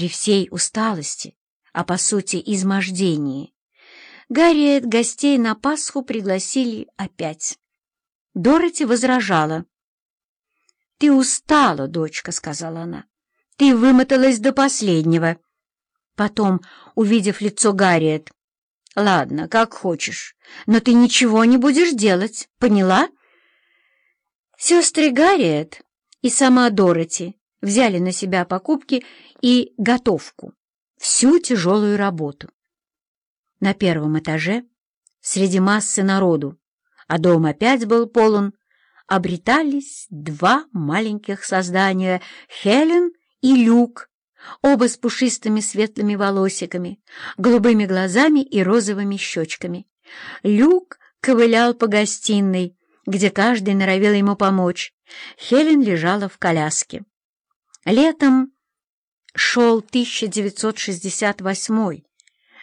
при всей усталости, а по сути измождении, Гарриет гостей на Пасху пригласили опять. Дороти возражала. «Ты устала, дочка», — сказала она. «Ты вымоталась до последнего». Потом, увидев лицо Гарриет, «Ладно, как хочешь, но ты ничего не будешь делать, поняла?» Сестры Гарриет и сама Дороти взяли на себя покупки и готовку, всю тяжелую работу. На первом этаже, среди массы народу, а дом опять был полон, обретались два маленьких создания — Хелен и Люк, оба с пушистыми светлыми волосиками, голубыми глазами и розовыми щечками. Люк ковылял по гостиной, где каждый норовил ему помочь. Хелен лежала в коляске. Летом шел 1968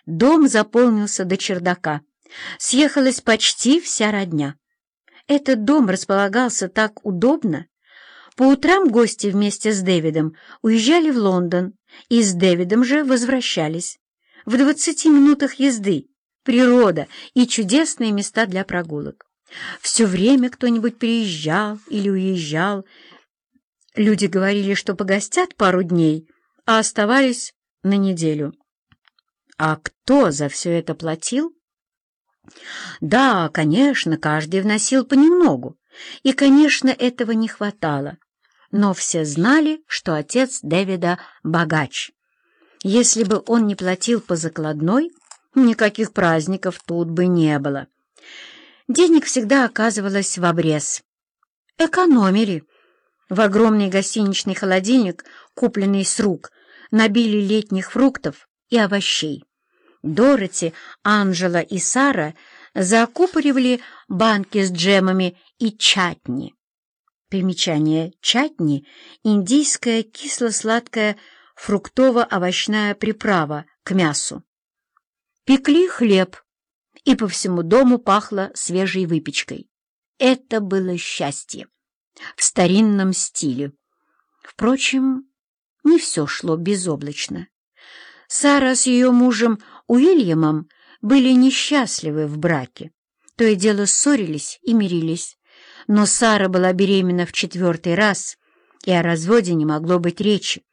Дом заполнился до чердака. Съехалась почти вся родня. Этот дом располагался так удобно. По утрам гости вместе с Дэвидом уезжали в Лондон и с Дэвидом же возвращались. В двадцати минутах езды природа и чудесные места для прогулок. Все время кто-нибудь приезжал или уезжал. Люди говорили, что погостят пару дней, а оставались на неделю. А кто за все это платил? Да, конечно, каждый вносил понемногу, и, конечно, этого не хватало. Но все знали, что отец Дэвида богач. Если бы он не платил по закладной, никаких праздников тут бы не было. Денег всегда оказывалось в обрез. Экономили. В огромный гостиничный холодильник, купленный с рук, набили летних фруктов и овощей. Дороти, Анжела и Сара закупоривали банки с джемами и чатни. Примечание чатни — индийская кисло-сладкая фруктово-овощная приправа к мясу. Пекли хлеб, и по всему дому пахло свежей выпечкой. Это было счастье в старинном стиле. Впрочем, не все шло безоблачно. Сара с ее мужем Уильямом были несчастливы в браке. То и дело ссорились и мирились. Но Сара была беременна в четвертый раз, и о разводе не могло быть речи.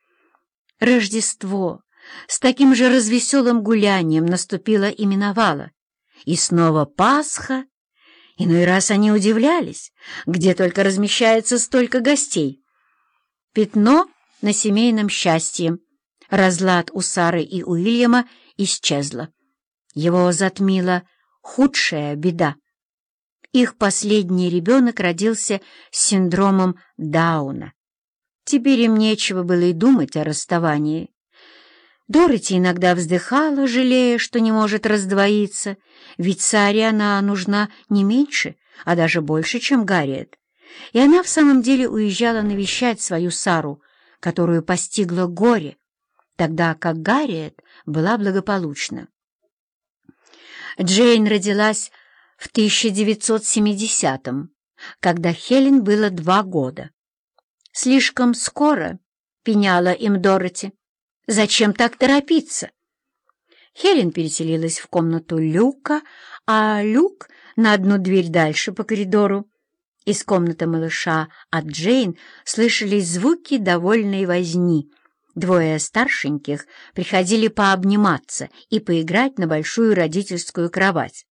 Рождество с таким же развеселым гулянием наступило и миновало. И снова Пасха. Иной раз они удивлялись, где только размещается столько гостей. Пятно на семейном счастье. Разлад у Сары и Уильяма исчезла. Его затмила худшая беда. Их последний ребенок родился с синдромом Дауна. Теперь им нечего было и думать о расставании. Дороти иногда вздыхала, жалея, что не может раздвоиться, ведь Саре она нужна не меньше, а даже больше, чем Гарриет. И она в самом деле уезжала навещать свою Сару, которую постигло горе, тогда как Гарриет была благополучна. Джейн родилась в 1970-м, когда Хелен было два года. «Слишком скоро», — пеняла им Дороти. «Зачем так торопиться?» Хелен переселилась в комнату Люка, а Люк на одну дверь дальше по коридору. Из комнаты малыша от Джейн слышались звуки довольной возни — Двое старшеньких приходили пообниматься и поиграть на большую родительскую кровать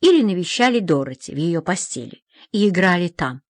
или навещали Дороти в ее постели и играли там.